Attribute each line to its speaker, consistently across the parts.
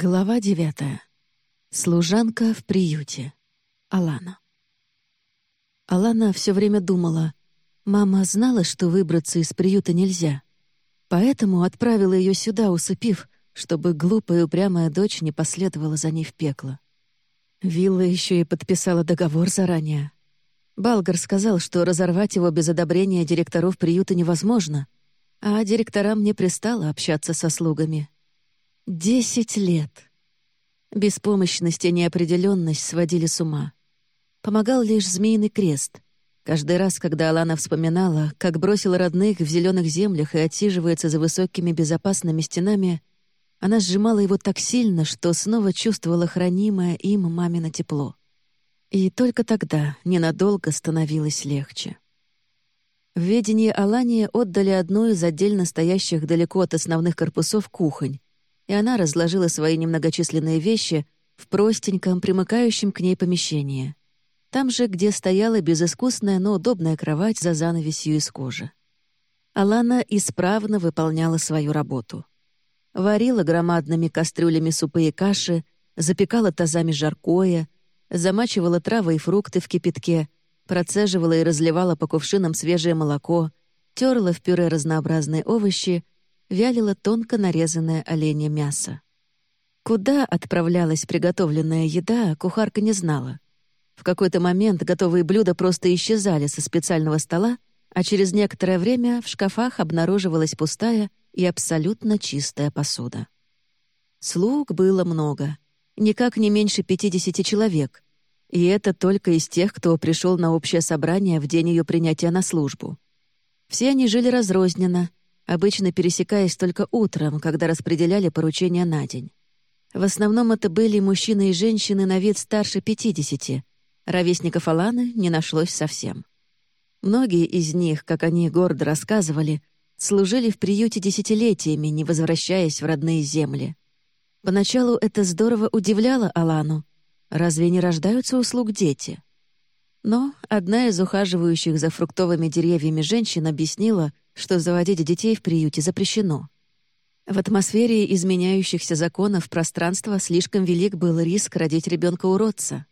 Speaker 1: Глава девятая. Служанка в приюте. Алана. Алана все время думала, мама знала, что выбраться из приюта нельзя, поэтому отправила ее сюда, усыпив, чтобы глупая и упрямая дочь не последовала за ней в пекло. Вилла еще и подписала договор заранее. Балгар сказал, что разорвать его без одобрения директоров приюта невозможно, а директорам не пристало общаться со слугами — Десять лет. Беспомощность и неопределенность сводили с ума. Помогал лишь змеиный крест. Каждый раз, когда Алана вспоминала, как бросила родных в зеленых землях и отсиживается за высокими безопасными стенами, она сжимала его так сильно, что снова чувствовала хранимое им мамино тепло. И только тогда ненадолго становилось легче. В ведении Алании отдали одну из отдельно стоящих далеко от основных корпусов кухонь, и она разложила свои немногочисленные вещи в простеньком, примыкающем к ней помещении. Там же, где стояла безыскусная, но удобная кровать за занавесью из кожи. Алана исправно выполняла свою работу. Варила громадными кастрюлями супы и каши, запекала тазами жаркое, замачивала травы и фрукты в кипятке, процеживала и разливала по кувшинам свежее молоко, терла в пюре разнообразные овощи вялило тонко нарезанное оленье мясо. Куда отправлялась приготовленная еда, кухарка не знала. В какой-то момент готовые блюда просто исчезали со специального стола, а через некоторое время в шкафах обнаруживалась пустая и абсолютно чистая посуда. Слуг было много, никак не меньше 50 человек, и это только из тех, кто пришел на общее собрание в день ее принятия на службу. Все они жили разрозненно, обычно пересекаясь только утром, когда распределяли поручения на день. В основном это были мужчины и женщины на вид старше 50. Ровесников Аланы не нашлось совсем. Многие из них, как они гордо рассказывали, служили в приюте десятилетиями, не возвращаясь в родные земли. Поначалу это здорово удивляло Алану. Разве не рождаются услуг дети? Но одна из ухаживающих за фруктовыми деревьями женщин объяснила, что заводить детей в приюте запрещено. В атмосфере изменяющихся законов пространства слишком велик был риск родить ребенка уродца.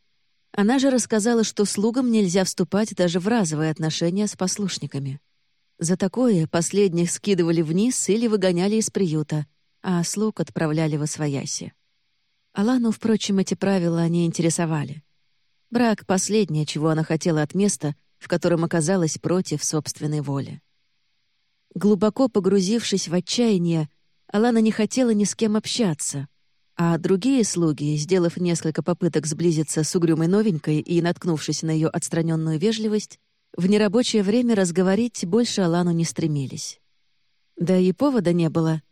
Speaker 1: Она же рассказала, что слугам нельзя вступать даже в разовые отношения с послушниками. За такое последних скидывали вниз или выгоняли из приюта, а слуг отправляли в освояси. Алану, впрочем, эти правила не интересовали. Брак — последнее, чего она хотела от места, в котором оказалась против собственной воли. Глубоко погрузившись в отчаяние, Алана не хотела ни с кем общаться, а другие слуги, сделав несколько попыток сблизиться с угрюмой новенькой и наткнувшись на ее отстраненную вежливость, в нерабочее время разговорить больше Алану не стремились. Да и повода не было.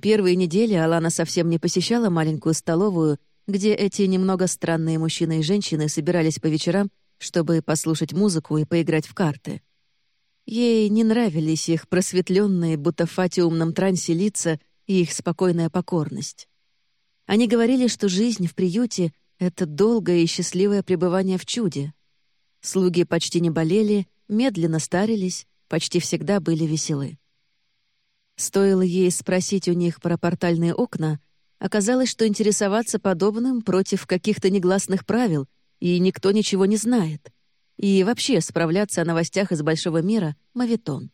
Speaker 1: Первые недели Алана совсем не посещала маленькую столовую, где эти немного странные мужчины и женщины собирались по вечерам, чтобы послушать музыку и поиграть в карты. Ей не нравились их просветленные, будто в фатиумном трансе лица и их спокойная покорность. Они говорили, что жизнь в приюте — это долгое и счастливое пребывание в чуде. Слуги почти не болели, медленно старились, почти всегда были веселы. Стоило ей спросить у них про портальные окна, оказалось, что интересоваться подобным против каких-то негласных правил, и никто ничего не знает. И вообще справляться о новостях из большого мира — мавитон.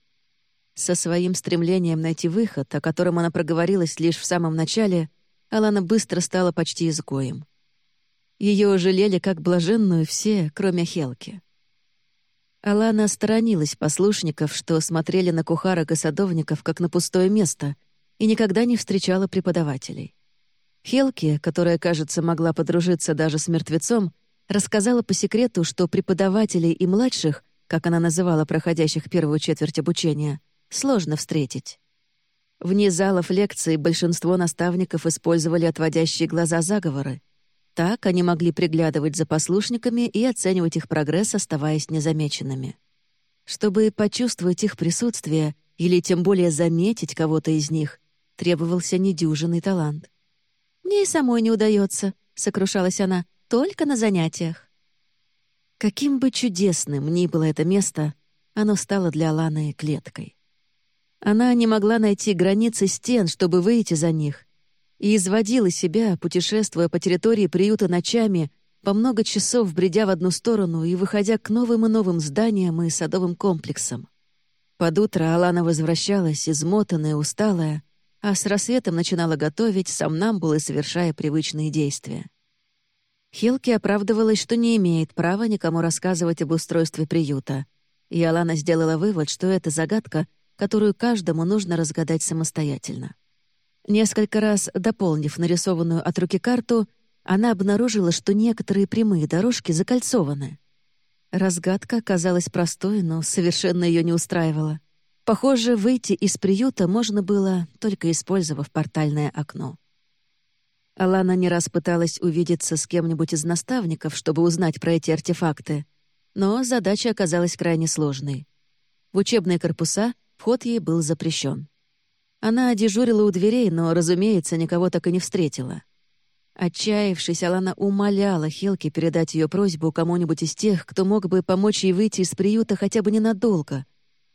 Speaker 1: Со своим стремлением найти выход, о котором она проговорилась лишь в самом начале, Алана быстро стала почти изгоем. Ее жалели как блаженную все, кроме Хелки. Алана сторонилась послушников, что смотрели на кухарок и садовников как на пустое место, и никогда не встречала преподавателей. Хелки, которая, кажется, могла подружиться даже с мертвецом, рассказала по секрету, что преподавателей и младших, как она называла проходящих первую четверть обучения, сложно встретить. Вне залов лекций большинство наставников использовали отводящие глаза заговоры. Так они могли приглядывать за послушниками и оценивать их прогресс, оставаясь незамеченными. Чтобы почувствовать их присутствие или тем более заметить кого-то из них, требовался недюжинный талант. «Мне и самой не удается», — сокрушалась она, только на занятиях. Каким бы чудесным ни было это место, оно стало для Ланы клеткой. Она не могла найти границы стен, чтобы выйти за них, и изводила себя, путешествуя по территории приюта ночами, по много часов бредя в одну сторону и выходя к новым и новым зданиям и садовым комплексам. Под утро Алана возвращалась, измотанная, усталая, а с рассветом начинала готовить, сомнамбулы совершая привычные действия. Хилки оправдывалась, что не имеет права никому рассказывать об устройстве приюта, и Алана сделала вывод, что это загадка, которую каждому нужно разгадать самостоятельно. Несколько раз дополнив нарисованную от руки карту, она обнаружила, что некоторые прямые дорожки закольцованы. Разгадка казалась простой, но совершенно ее не устраивала. Похоже, выйти из приюта можно было, только использовав портальное окно. Алана не раз пыталась увидеться с кем-нибудь из наставников, чтобы узнать про эти артефакты, но задача оказалась крайне сложной. В учебные корпуса вход ей был запрещен. Она дежурила у дверей, но, разумеется, никого так и не встретила. Отчаявшись, Алана умоляла Хелки передать ее просьбу кому-нибудь из тех, кто мог бы помочь ей выйти из приюта хотя бы ненадолго,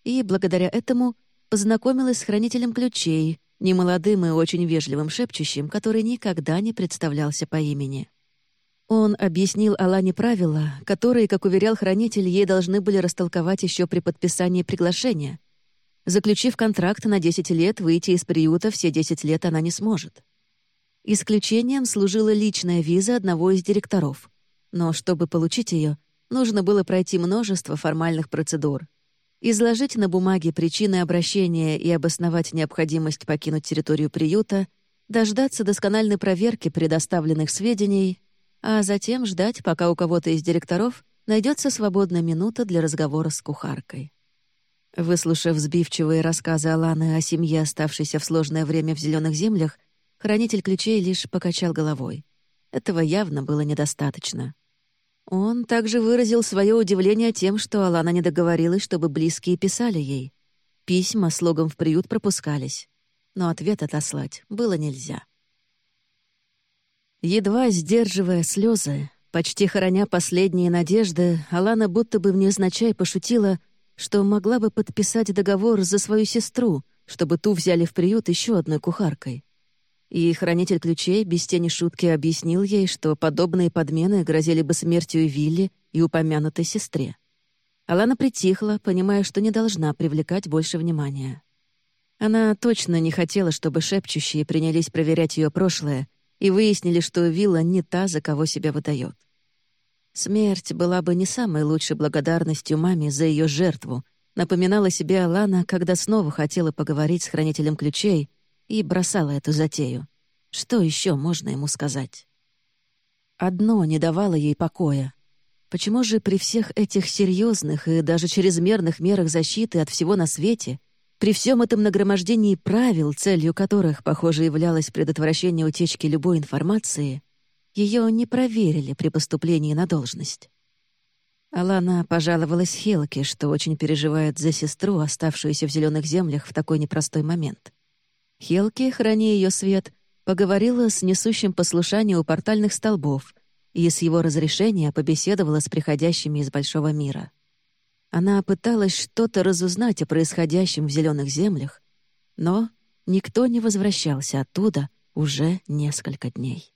Speaker 1: и, благодаря этому, познакомилась с хранителем ключей, немолодым и очень вежливым шепчущим, который никогда не представлялся по имени. Он объяснил Алане правила, которые, как уверял хранитель, ей должны были растолковать еще при подписании приглашения. Заключив контракт на 10 лет, выйти из приюта все 10 лет она не сможет. Исключением служила личная виза одного из директоров. Но чтобы получить ее, нужно было пройти множество формальных процедур. Изложить на бумаге причины обращения и обосновать необходимость покинуть территорию приюта, дождаться доскональной проверки предоставленных сведений, а затем ждать, пока у кого-то из директоров найдется свободная минута для разговора с кухаркой. Выслушав сбивчивые рассказы Аланы о семье, оставшейся в сложное время в зеленых землях, Хранитель ключей лишь покачал головой. Этого явно было недостаточно. Он также выразил свое удивление тем, что Алана не договорилась, чтобы близкие писали ей. Письма с логом в приют пропускались. Но ответ отослать было нельзя. Едва сдерживая слезы, почти хороня последние надежды, Алана будто бы внезначай пошутила, что могла бы подписать договор за свою сестру, чтобы ту взяли в приют еще одной кухаркой. И хранитель ключей без тени шутки объяснил ей, что подобные подмены грозили бы смертью Вилли и упомянутой сестре. Алана притихла, понимая, что не должна привлекать больше внимания. Она точно не хотела, чтобы шепчущие принялись проверять ее прошлое и выяснили, что Вилла не та, за кого себя выдает. Смерть была бы не самой лучшей благодарностью маме за ее жертву, напоминала себе Алана, когда снова хотела поговорить с хранителем ключей и бросала эту затею. Что еще можно ему сказать? Одно не давало ей покоя. Почему же при всех этих серьезных и даже чрезмерных мерах защиты от всего на свете, при всем этом нагромождении правил, целью которых, похоже, являлось предотвращение утечки любой информации, ее не проверили при поступлении на должность? Алана пожаловалась Хелке, что очень переживает за сестру, оставшуюся в зеленых землях в такой непростой момент. Хелки, храни ее свет, поговорила с несущим послушание у портальных столбов и с его разрешения побеседовала с приходящими из большого мира. Она пыталась что-то разузнать о происходящем в зеленых землях, но никто не возвращался оттуда уже несколько дней.